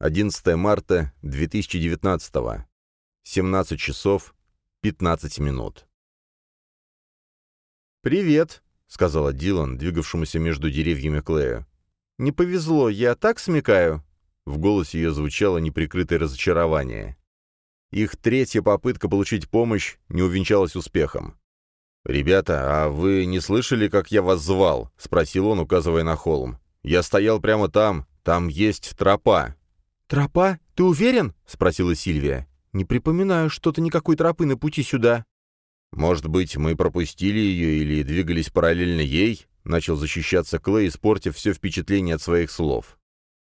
11 марта 2019. 17 часов 15 минут. «Привет», — сказала Дилан, двигавшемуся между деревьями Клея. «Не повезло, я так смекаю». В голосе ее звучало неприкрытое разочарование. Их третья попытка получить помощь не увенчалась успехом. «Ребята, а вы не слышали, как я вас звал?» — спросил он, указывая на холм. «Я стоял прямо там. Там есть тропа». «Тропа? Ты уверен?» — спросила Сильвия. «Не припоминаю что-то никакой тропы на пути сюда». «Может быть, мы пропустили ее или двигались параллельно ей?» — начал защищаться Клей, испортив все впечатление от своих слов.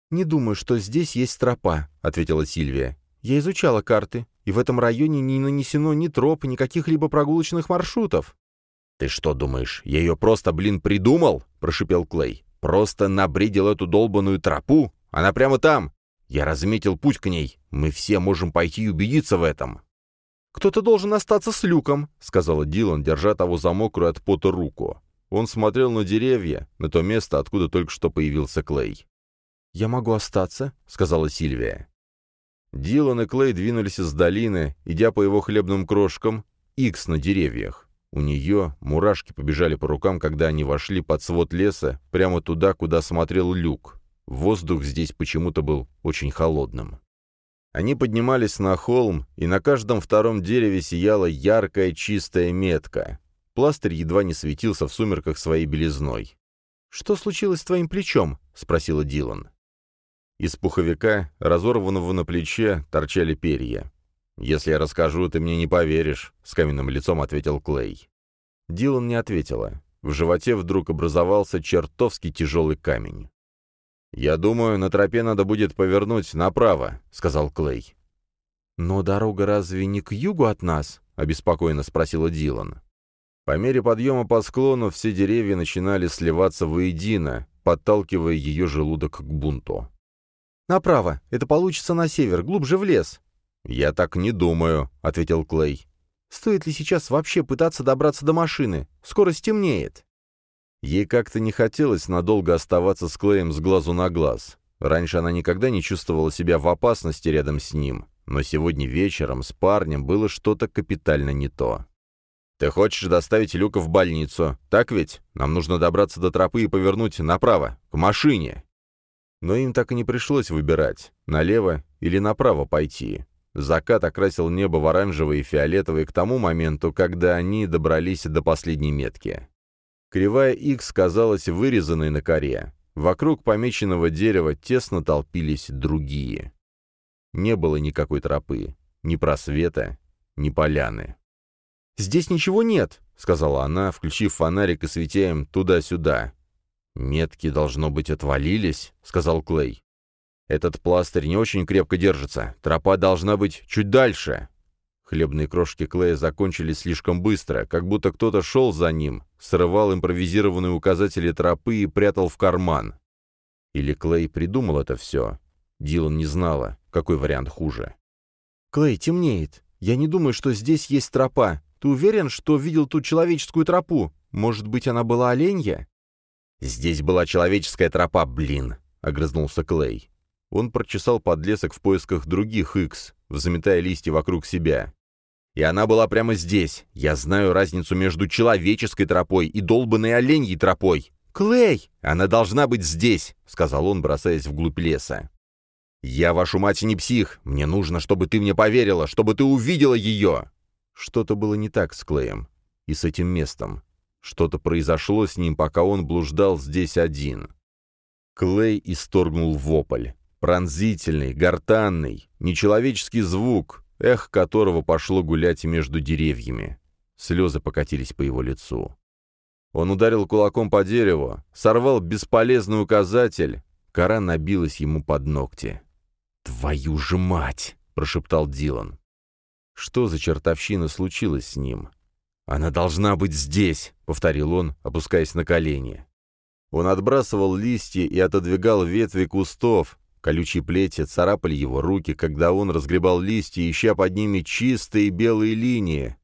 «Не думаю, что здесь есть тропа», — ответила Сильвия. «Я изучала карты, и в этом районе не нанесено ни троп, ни каких-либо прогулочных маршрутов». «Ты что думаешь, я ее просто, блин, придумал?» — прошипел Клей. «Просто набредил эту долбаную тропу? Она прямо там. Я разметил путь к ней. Мы все можем пойти и убедиться в этом». «Кто-то должен остаться с люком», — сказала Дилан, держа того за мокрую от пота руку. Он смотрел на деревья, на то место, откуда только что появился Клей. «Я могу остаться», — сказала Сильвия. Дилан и Клей двинулись из долины, идя по его хлебным крошкам, икс на деревьях. У нее мурашки побежали по рукам, когда они вошли под свод леса, прямо туда, куда смотрел люк. Воздух здесь почему-то был очень холодным. Они поднимались на холм, и на каждом втором дереве сияла яркая чистая метка. Пластырь едва не светился в сумерках своей белизной. «Что случилось с твоим плечом?» — спросила Дилан. Из пуховика, разорванного на плече, торчали перья. «Если я расскажу, ты мне не поверишь», — с каменным лицом ответил Клей. Дилан не ответила. В животе вдруг образовался чертовски тяжелый камень. «Я думаю, на тропе надо будет повернуть направо», — сказал Клей. «Но дорога разве не к югу от нас?» — обеспокоенно спросила Дилан. По мере подъема по склону все деревья начинали сливаться воедино, подталкивая ее желудок к бунту. «Направо. Это получится на север, глубже в лес». «Я так не думаю», — ответил Клей. «Стоит ли сейчас вообще пытаться добраться до машины? Скоро стемнеет». Ей как-то не хотелось надолго оставаться с Клеем с глазу на глаз. Раньше она никогда не чувствовала себя в опасности рядом с ним, но сегодня вечером с парнем было что-то капитально не то. «Ты хочешь доставить Люка в больницу, так ведь? Нам нужно добраться до тропы и повернуть направо, к машине». Но им так и не пришлось выбирать, налево или направо пойти. Закат окрасил небо в оранжевый и фиолетовый к тому моменту, когда они добрались до последней метки. Кривая X казалась вырезанной на коре. Вокруг помеченного дерева тесно толпились другие. Не было никакой тропы, ни просвета, ни поляны. «Здесь ничего нет», — сказала она, включив фонарик и светя им туда-сюда. «Метки, должно быть, отвалились», — сказал Клей. «Этот пластырь не очень крепко держится. Тропа должна быть чуть дальше». Хлебные крошки Клея закончились слишком быстро, как будто кто-то шел за ним, срывал импровизированные указатели тропы и прятал в карман. Или Клей придумал это все. Дилан не знала, какой вариант хуже. «Клей, темнеет. Я не думаю, что здесь есть тропа. Ты уверен, что видел ту человеческую тропу? Может быть, она была оленья?» «Здесь была человеческая тропа, блин!» — огрызнулся Клей. Он прочесал подлесок в поисках других икс, взметая листья вокруг себя. И она была прямо здесь. Я знаю разницу между человеческой тропой и долбанной оленьей тропой. «Клей! Она должна быть здесь!» — сказал он, бросаясь вглубь леса. «Я, вашу мать, не псих. Мне нужно, чтобы ты мне поверила, чтобы ты увидела ее!» Что-то было не так с Клеем и с этим местом. Что-то произошло с ним, пока он блуждал здесь один. Клей исторгнул вопль. Пронзительный, гортанный, нечеловеческий звук, эхо которого пошло гулять между деревьями. Слезы покатились по его лицу. Он ударил кулаком по дереву, сорвал бесполезный указатель. Кора набилась ему под ногти. «Твою же мать!» — прошептал Дилан. Что за чертовщина случилась с ним? «Она должна быть здесь!» — повторил он, опускаясь на колени. Он отбрасывал листья и отодвигал ветви кустов, Колючие плети царапали его руки, когда он разгребал листья, ища под ними чистые белые линии,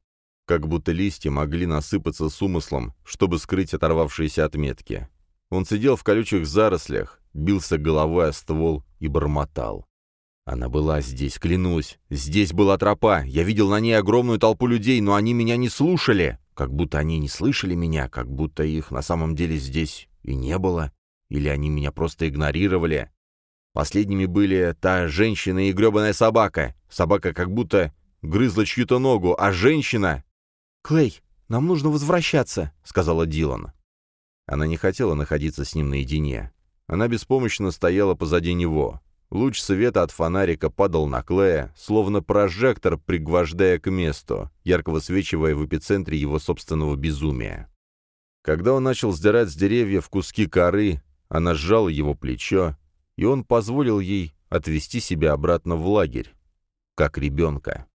как будто листья могли насыпаться с умыслом, чтобы скрыть оторвавшиеся отметки. Он сидел в колючих зарослях, бился головой о ствол и бормотал. Она была здесь, клянусь. Здесь была тропа. Я видел на ней огромную толпу людей, но они меня не слушали. Как будто они не слышали меня, как будто их на самом деле здесь и не было. Или они меня просто игнорировали. Последними были та женщина и гребаная собака. Собака как будто грызла чью-то ногу, а женщина... «Клей, нам нужно возвращаться», — сказала Дилан. Она не хотела находиться с ним наедине. Она беспомощно стояла позади него. Луч света от фонарика падал на Клея, словно прожектор, пригвождая к месту, ярко высвечивая в эпицентре его собственного безумия. Когда он начал сдирать с деревьев куски коры, она сжала его плечо, и он позволил ей отвести себя обратно в лагерь, как ребенка.